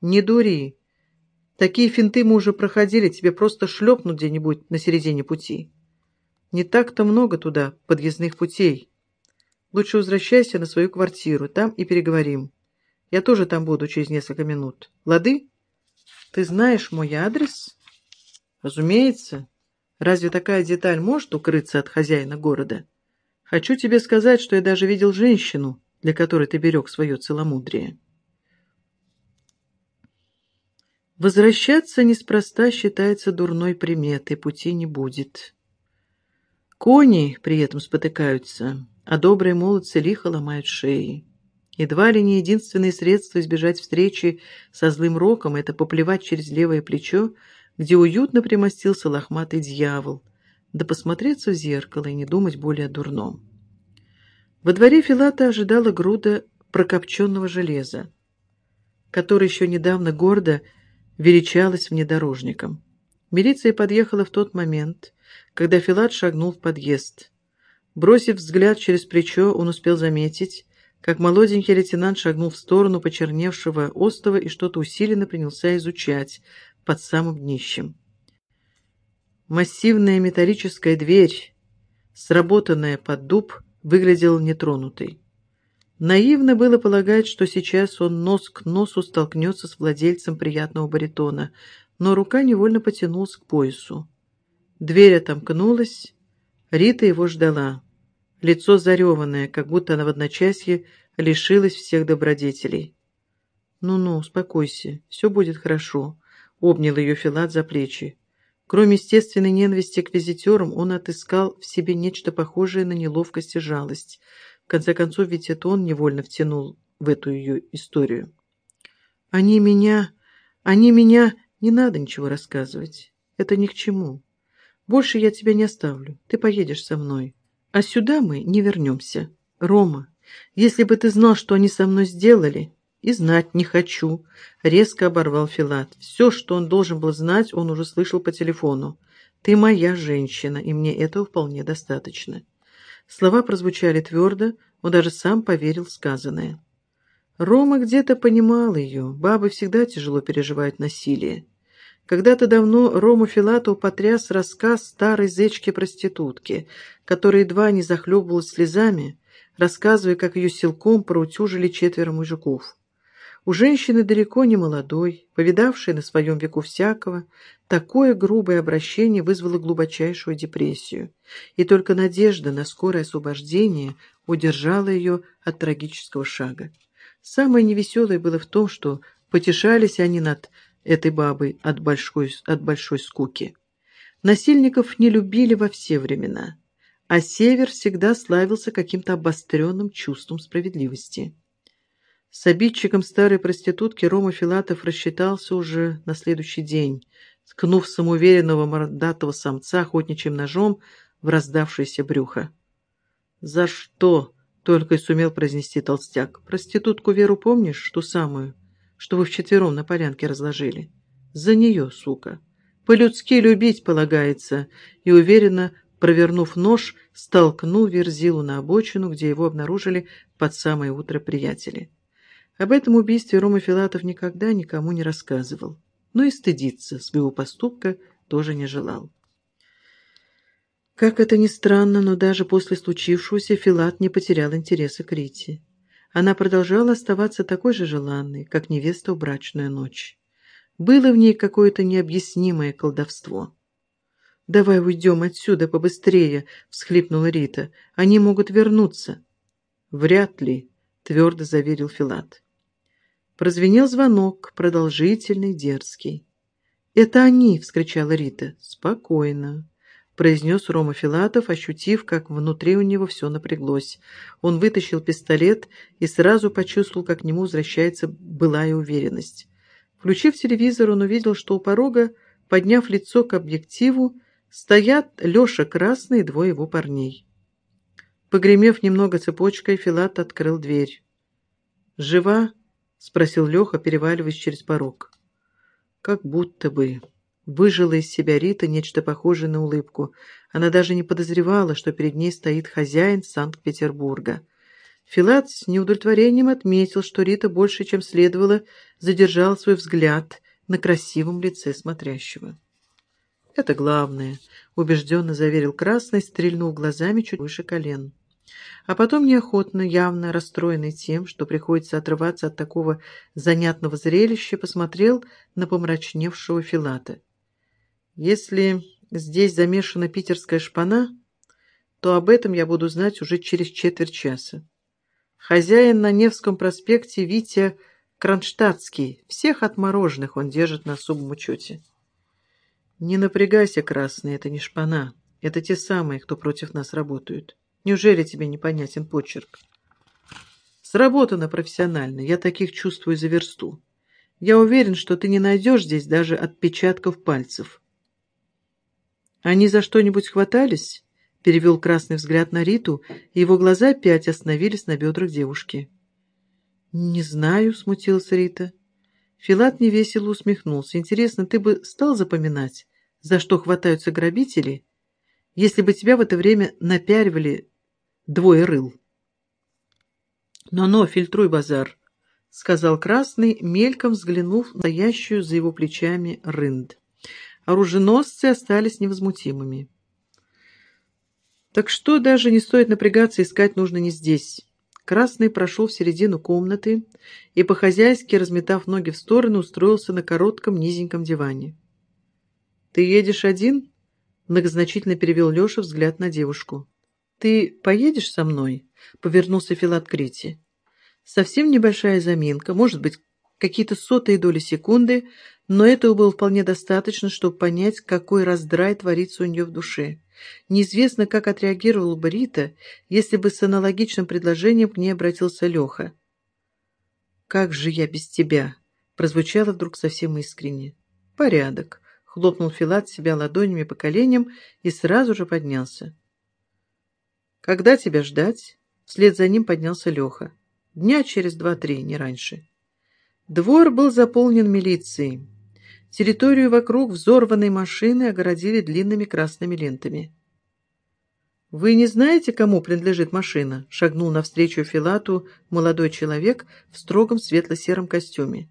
Не дури. Такие финты мы уже проходили, тебе просто шлепнут где-нибудь на середине пути. Не так-то много туда подъездных путей. Лучше возвращайся на свою квартиру, там и переговорим. Я тоже там буду через несколько минут. Лады? Ты знаешь мой адрес? Разумеется. Разве такая деталь может укрыться от хозяина города? Хочу тебе сказать, что я даже видел женщину, для которой ты берег свое целомудрие. Возвращаться неспроста считается дурной приметой, пути не будет. Кони при этом спотыкаются, а добрые молодцы лихо ломают шеи. Едва ли не единственное средство избежать встречи со злым роком — это поплевать через левое плечо, где уютно примостился лохматый дьявол, да посмотреться в зеркало и не думать более о дурном. Во дворе Филата ожидала груда прокопченного железа, который еще недавно гордо величалась внедорожником. Милиция подъехала в тот момент, когда Филат шагнул в подъезд. Бросив взгляд через плечо, он успел заметить, как молоденький лейтенант шагнул в сторону почерневшего остова и что-то усиленно принялся изучать под самым днищем. Массивная металлическая дверь, сработанная под дуб, выглядела нетронутой. Наивно было полагать, что сейчас он нос к носу столкнется с владельцем приятного баритона, но рука невольно потянулась к поясу. Дверь отомкнулась, Рита его ждала. Лицо зареванное, как будто она в одночасье лишилась всех добродетелей. «Ну-ну, успокойся, все будет хорошо», — обнял ее Филат за плечи. Кроме естественной ненависти к визитерам, он отыскал в себе нечто похожее на неловкость и жалость — конце концов, ведь это он невольно втянул в эту ее историю. «Они меня... Они меня... Не надо ничего рассказывать. Это ни к чему. Больше я тебя не оставлю. Ты поедешь со мной. А сюда мы не вернемся. Рома, если бы ты знал, что они со мной сделали...» «И знать не хочу», — резко оборвал Филат. Все, что он должен был знать, он уже слышал по телефону. «Ты моя женщина, и мне этого вполне достаточно». Слова прозвучали твердо, он даже сам поверил в сказанное. Рома где-то понимал ее. Бабы всегда тяжело переживают насилие. Когда-то давно Рому Филатову потряс рассказ старой зечки-проститутки, которая едва не захлебывалась слезами, рассказывая, как ее силком проутюжили четверо мужиков. У женщины далеко не молодой, повидавшей на своем веку всякого, такое грубое обращение вызвало глубочайшую депрессию, и только надежда на скорое освобождение удержала ее от трагического шага. Самое невеселое было в том, что потешались они над этой бабой от большой, от большой скуки. Насильников не любили во все времена, а Север всегда славился каким-то обостренным чувством справедливости. С обидчиком старой проститутки Рома Филатов рассчитался уже на следующий день, ткнув самоуверенного мордатого самца охотничьим ножом в раздавшееся брюхо. «За что?» — только и сумел произнести толстяк. «Проститутку Веру помнишь, ту самую, что вы вчетвером на полянке разложили? За нее, сука! По-людски любить полагается!» И уверенно, провернув нож, столкнул Верзилу на обочину, где его обнаружили под самое утро приятели. Об этом убийстве Рома Филатов никогда никому не рассказывал, но и стыдиться своего поступка тоже не желал. Как это ни странно, но даже после случившегося Филат не потерял интереса к Рите. Она продолжала оставаться такой же желанной, как невеста в брачную ночь. Было в ней какое-то необъяснимое колдовство. «Давай уйдем отсюда побыстрее», — всхлипнула Рита. «Они могут вернуться». «Вряд ли», — твердо заверил Филат. Прозвенел звонок, продолжительный, дерзкий. «Это они!» — вскричала Рита. «Спокойно», — произнес Рома Филатов, ощутив, как внутри у него все напряглось. Он вытащил пистолет и сразу почувствовал, как к нему возвращается былая уверенность. Включив телевизор, он увидел, что у порога, подняв лицо к объективу, стоят Леша Красный и двое его парней. Погремев немного цепочкой, Филат открыл дверь. «Жива?» — спросил Леха, переваливаясь через порог. Как будто бы выжила из себя Рита нечто похожее на улыбку. Она даже не подозревала, что перед ней стоит хозяин Санкт-Петербурга. Филат с неудовлетворением отметил, что Рита больше, чем следовало, задержала свой взгляд на красивом лице смотрящего. «Это главное», — убежденно заверил Красный, стрельнув глазами чуть выше колен. А потом неохотно, явно расстроенный тем, что приходится отрываться от такого занятного зрелища, посмотрел на помрачневшего Филата. «Если здесь замешана питерская шпана, то об этом я буду знать уже через четверть часа. Хозяин на Невском проспекте Витя Кронштадтский. Всех отмороженных он держит на особом учете. Не напрягайся, Красный, это не шпана. Это те самые, кто против нас работают. Неужели тебе непонятен почерк? Сработано профессионально. Я таких чувствую за версту. Я уверен, что ты не найдешь здесь даже отпечатков пальцев. Они за что-нибудь хватались? перевел красный взгляд на Риту, и его глаза опять остановились на бедрах девушки. «Не знаю», — смутилась Рита. Филат невесело усмехнулся. «Интересно, ты бы стал запоминать, за что хватаются грабители, если бы тебя в это время напяривали двое рыл?» «Но-но, фильтруй базар», — сказал Красный, мельком взглянув на стоящую за его плечами рынд. Оруженосцы остались невозмутимыми. Так что даже не стоит напрягаться, искать нужно не здесь. Красный прошел в середину комнаты и, по-хозяйски разметав ноги в стороны, устроился на коротком низеньком диване. «Ты едешь один?» — многозначительно перевел Леша взгляд на девушку. «Ты поедешь со мной?» — повернулся Филат к Рите. Совсем небольшая заминка, может быть, какие-то сотые доли секунды, но этого было вполне достаточно, чтобы понять, какой раздрай творится у нее в душе. Неизвестно, как отреагировала бы Рита, если бы с аналогичным предложением к ней обратился Леха. «Как же я без тебя?» — прозвучало вдруг совсем искренне. «Порядок», — хлопнул Филат себя ладонями по коленям и сразу же поднялся. «Когда тебя ждать?» Вслед за ним поднялся Леха. «Дня через два-три, не раньше». Двор был заполнен милицией. Территорию вокруг взорванной машины огородили длинными красными лентами. «Вы не знаете, кому принадлежит машина?» — шагнул навстречу Филату молодой человек в строгом светло-сером костюме.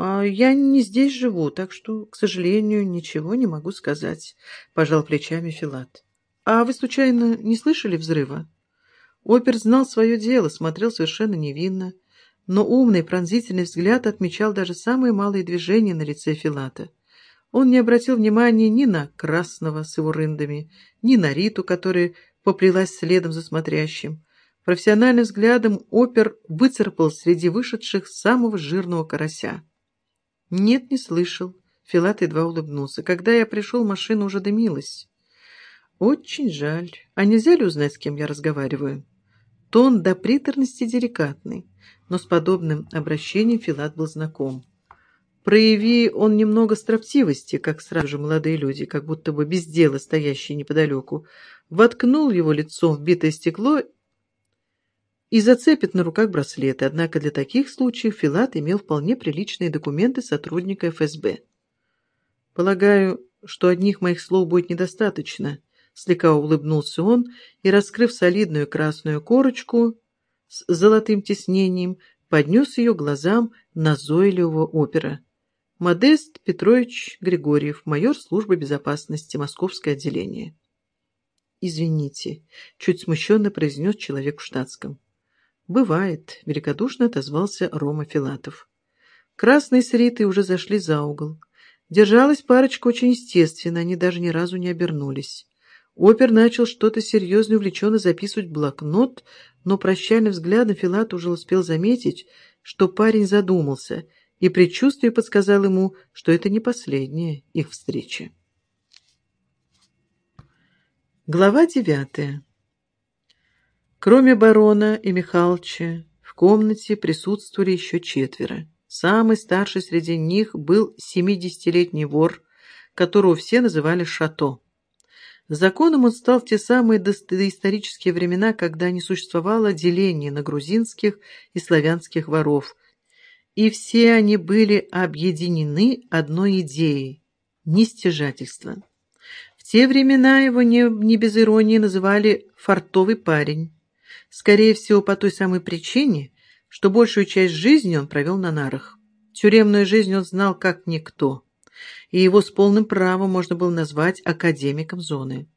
«А я не здесь живу, так что, к сожалению, ничего не могу сказать», — пожал плечами Филат. «А вы, случайно, не слышали взрыва?» Опер знал свое дело, смотрел совершенно невинно но умный пронзительный взгляд отмечал даже самые малые движения на лице Филата. Он не обратил внимания ни на Красного с его рындами, ни на Риту, которая поплелась следом за смотрящим. Профессиональным взглядом опер выцарапал среди вышедших самого жирного карася. «Нет, не слышал». Филат едва улыбнулся. «Когда я пришел, машина уже дымилась». «Очень жаль. А нельзя ли узнать, с кем я разговариваю?» Тон до приторности деликатный но с подобным обращением Филат был знаком. Прояви он немного строптивости, как сразу же молодые люди, как будто бы без дела стоящие неподалеку, воткнул его лицом в битое стекло и зацепит на руках браслеты, однако для таких случаев Филат имел вполне приличные документы сотрудника ФСБ. «Полагаю, что одних моих слов будет недостаточно», — слегка улыбнулся он и, раскрыв солидную красную корочку, с золотым тиснением, поднес ее глазам назойливого опера. Модест Петрович Григорьев, майор службы безопасности, Московское отделение. «Извините», — чуть смущенно произнес человек в штатском. «Бывает», — великодушно отозвался Рома Филатов. Красные с Ритой уже зашли за угол. Держалась парочка очень естественно, они даже ни разу не обернулись. Опер начал что-то серьезно и увлеченно записывать в блокнот, но прощальным взглядом Филат уже успел заметить, что парень задумался, и предчувствие подсказал ему, что это не последняя их встреча. Глава девятая Кроме барона и Михалыча, в комнате присутствовали еще четверо. Самый старший среди них был семидесятилетний вор, которого все называли Шато. Законом он стал в те самые доисторические времена, когда не существовало деления на грузинских и славянских воров, и все они были объединены одной идеей – нестяжательство. В те времена его не, не без иронии называли «фартовый парень». Скорее всего, по той самой причине, что большую часть жизни он провел на нарах. Тюремную жизнь он знал как никто, и его с полным правом можно было назвать академиком зоны.